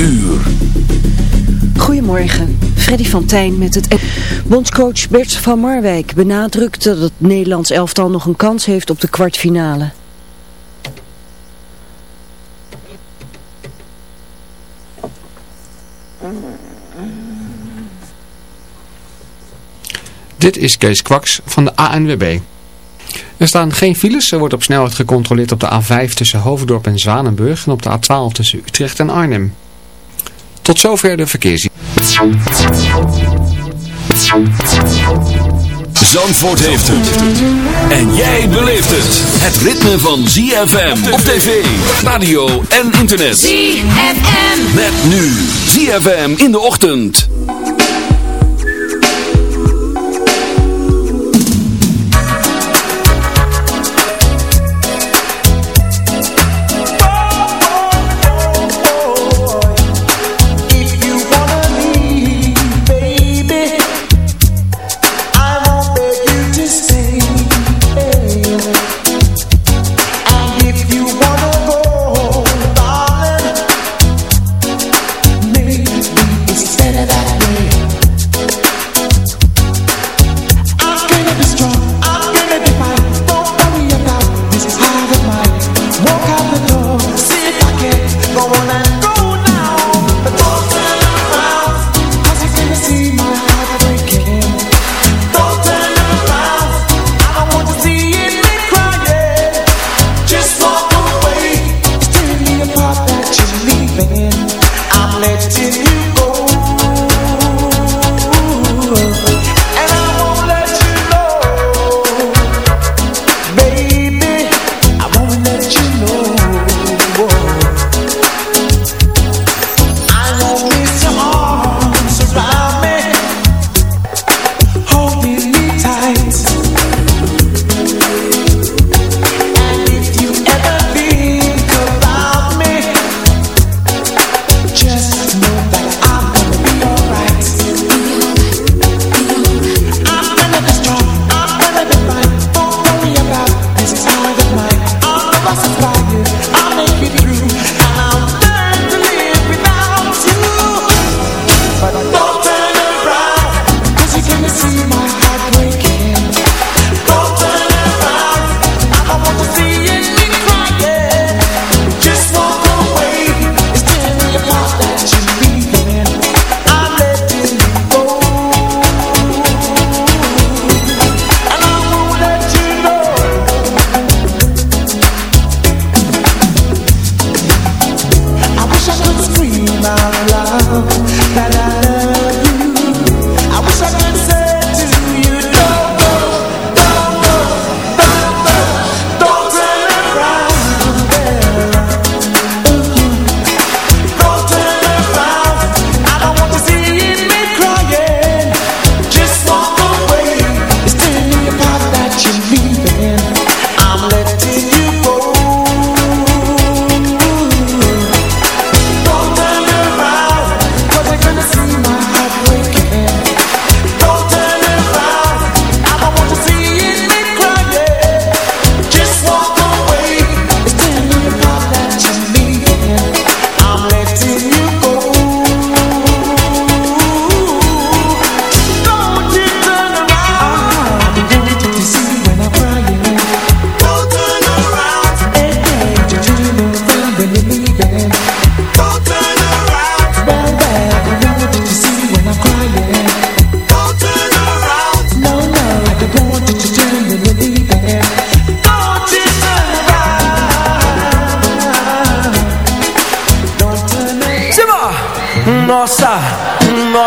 Uur. Goedemorgen, Freddy van Tijn met het... Bondscoach Bert van Marwijk benadrukt dat het Nederlands elftal nog een kans heeft op de kwartfinale. Dit is Kees Kwaks van de ANWB. Er staan geen files, er wordt op snelheid gecontroleerd op de A5 tussen Hoofddorp en Zwanenburg en op de A12 tussen Utrecht en Arnhem. Tot zover de verkeers. Zandvoort heeft het. En jij beleeft het. Het ritme van ZFM op tv, radio en internet. ZFM. Met nu ZFM in de ochtend.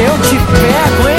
eu te pego, hein?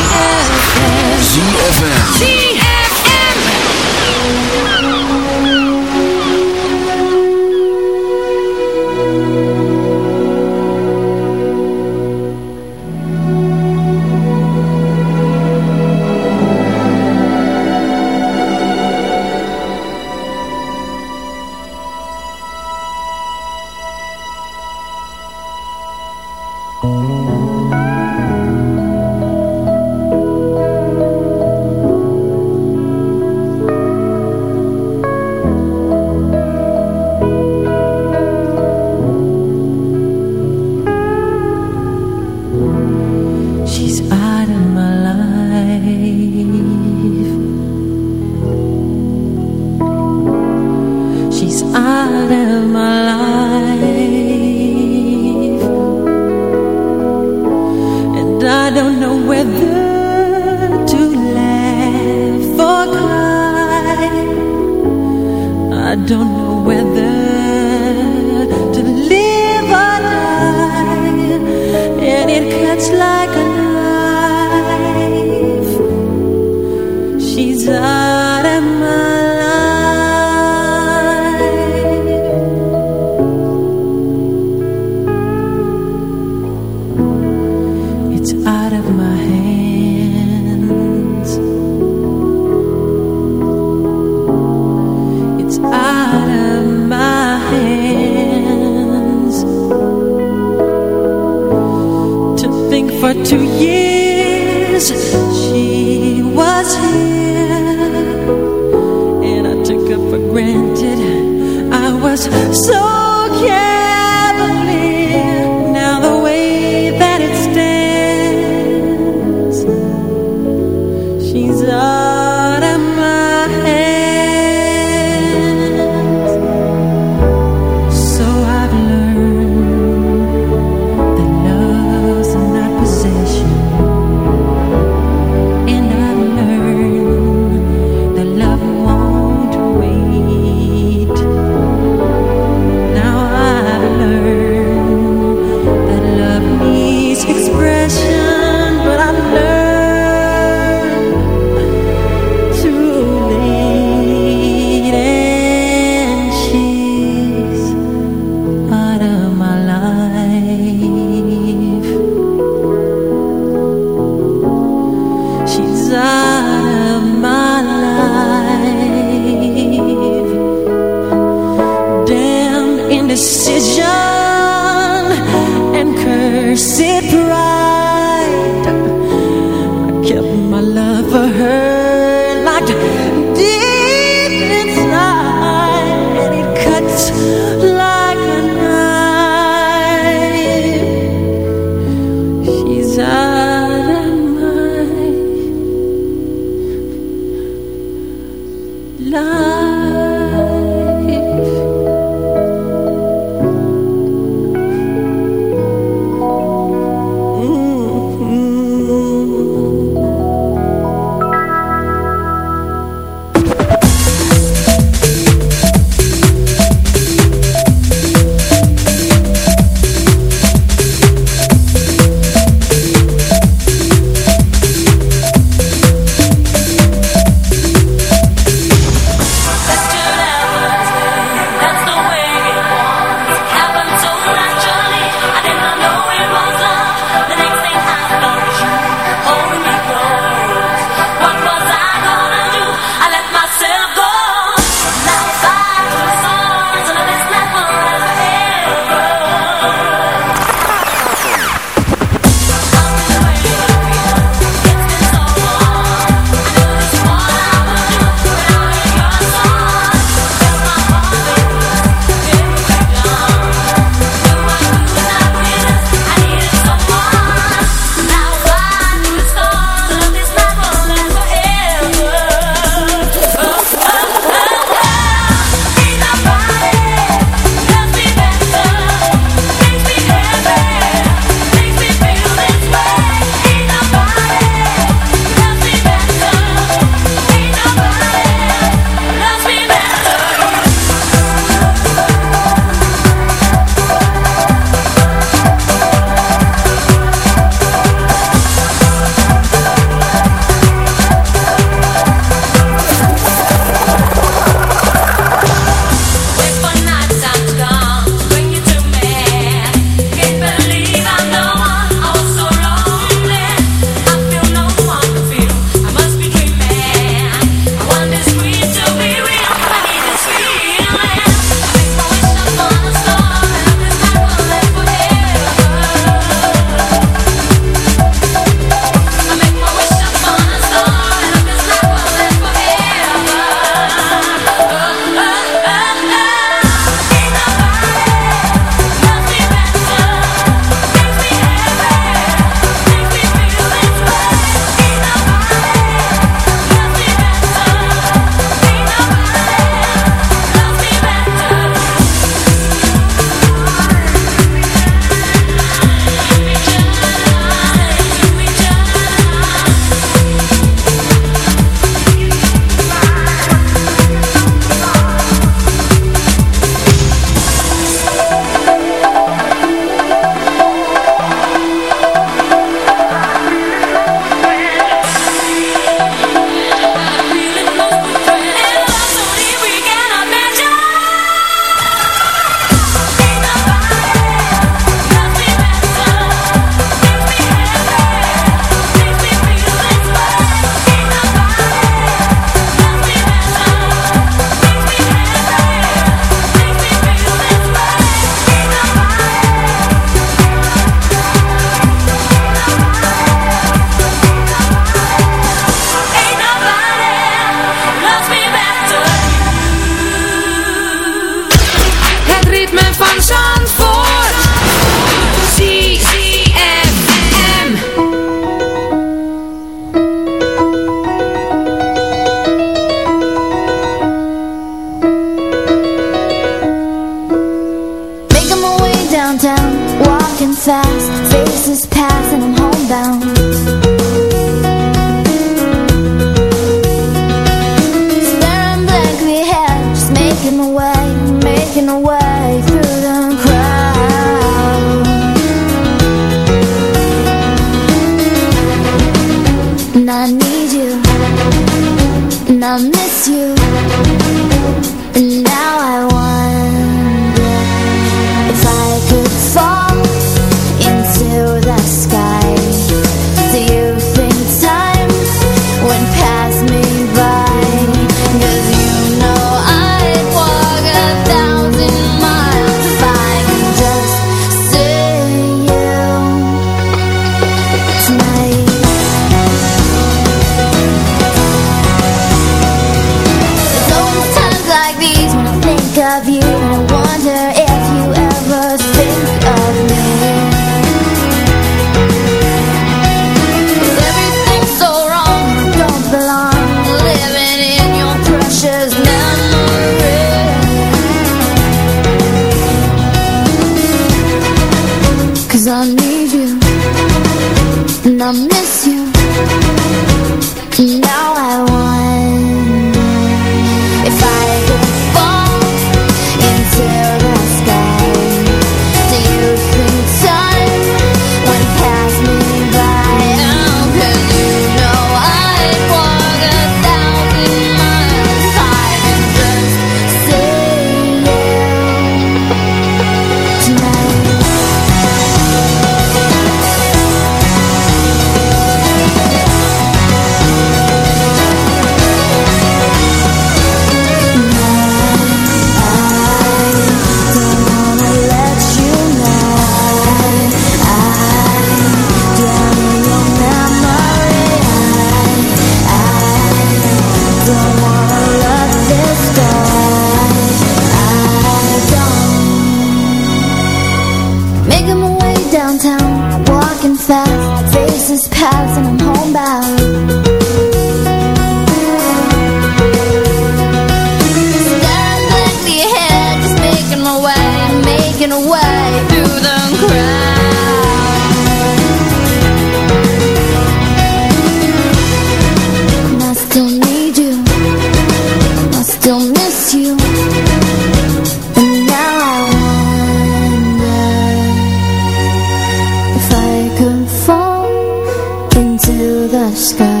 the sky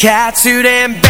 ten and catsuit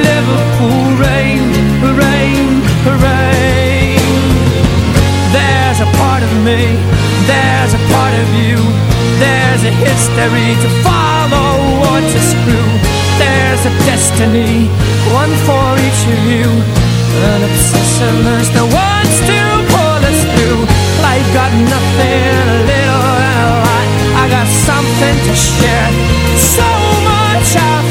me. There's a part of you There's a history to follow. Or to screw? There's a destiny One for each of you. An obsession is the ones to pull us through. Life got nothing, a little and a lot I got something to share. So much I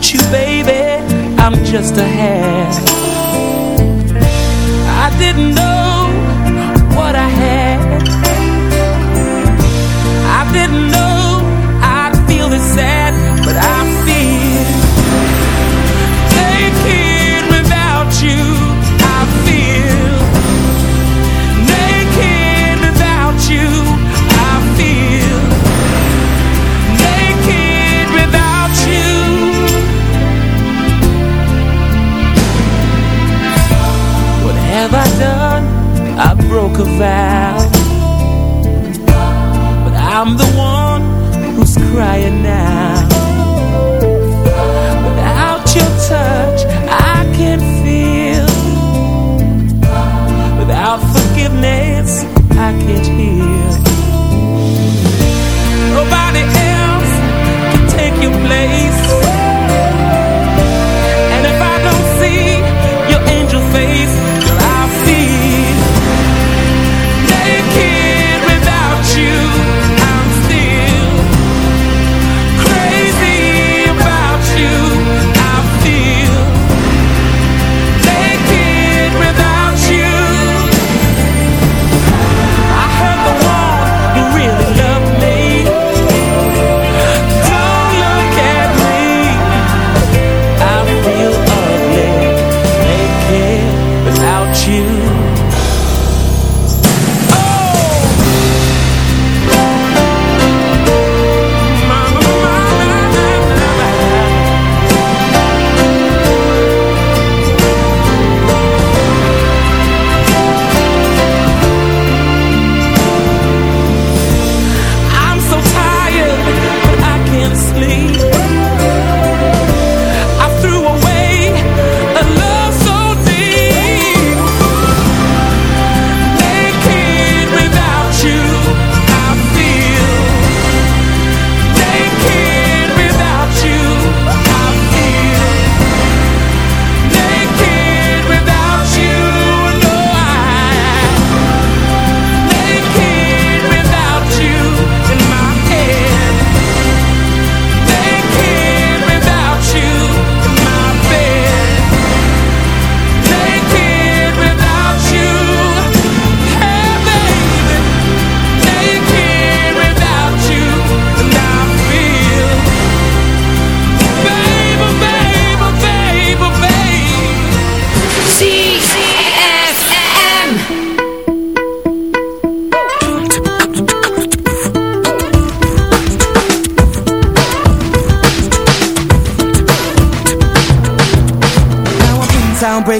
Without you, baby, I'm just a half. I didn't know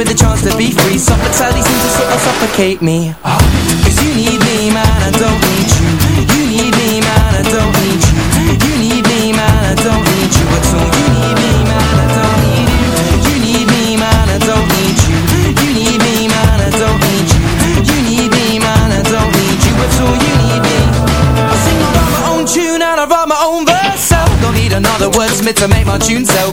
me the chance to be free. Suffocating seems to sort of suffocate me. Cause you need me, man, I don't need you. You need me, man, I don't need you. You need me, man, I don't need you at all. You need me, man, I don't need you. You need me, man, I don't need you. You need me, man, I don't need you. You need me, man, I don't need you at all. You need me. I sing, I my own tune and I write my own verse so Don't need another wordsmith to make my tune sell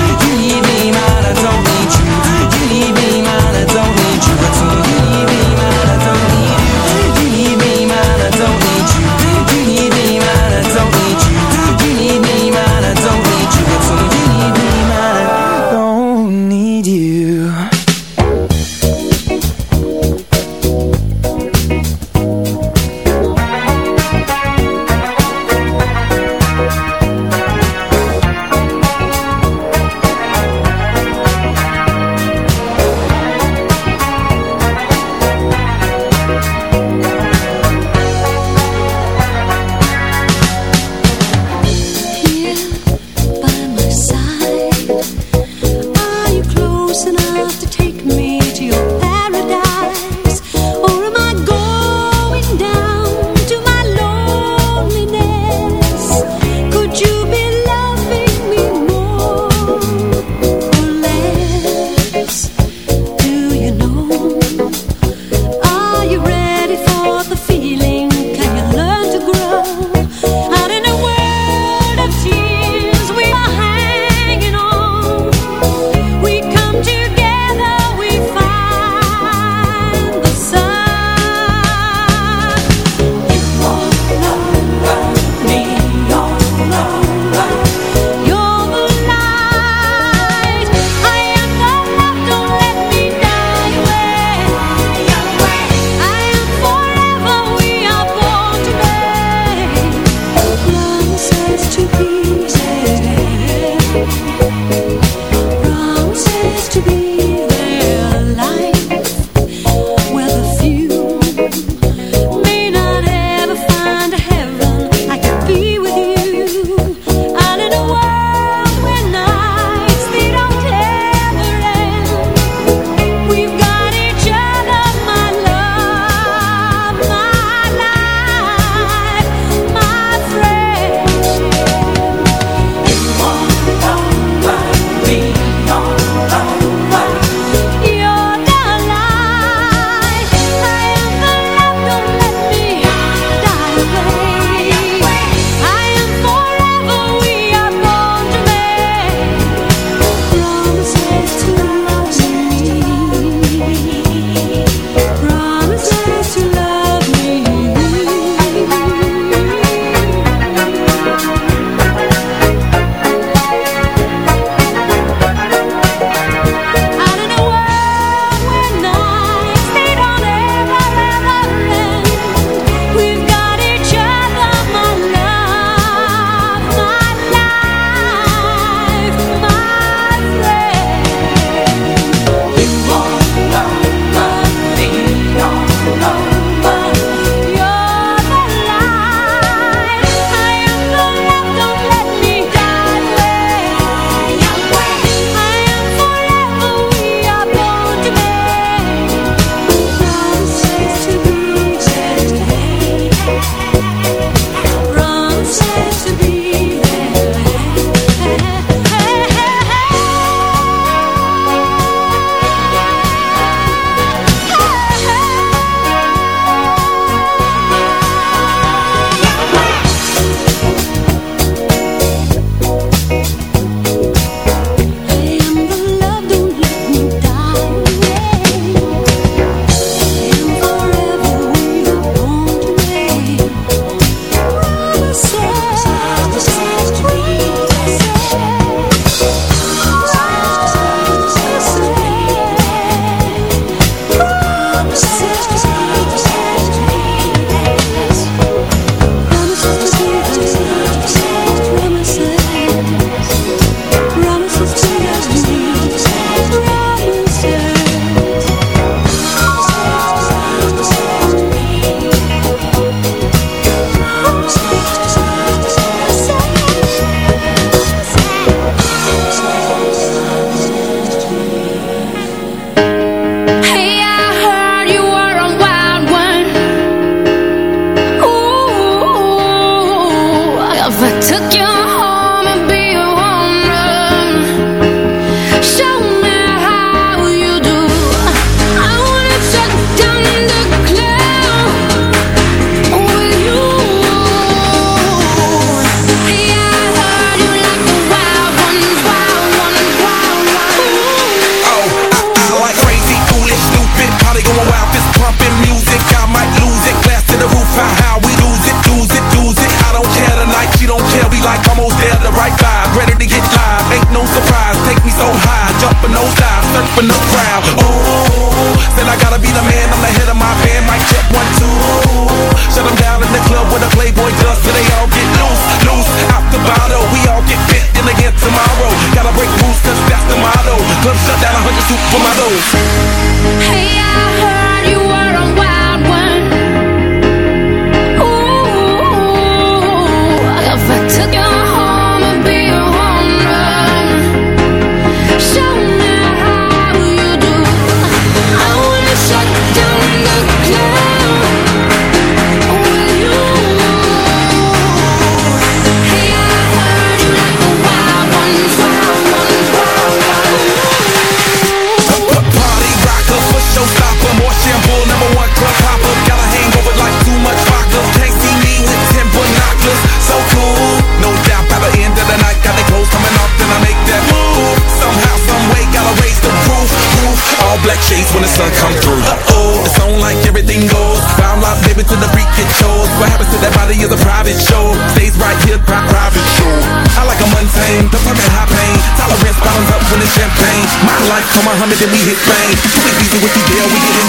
then we hit fame. We be with these deal, we get.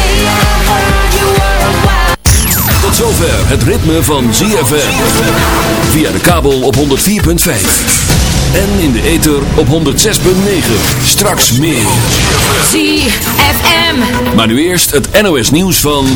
Hey, I you wild. Tot zover het ritme van ZFM. Via de kabel op 104.5. En in de ether op 106.9. Straks meer. ZFM. Maar nu eerst het NOS nieuws van...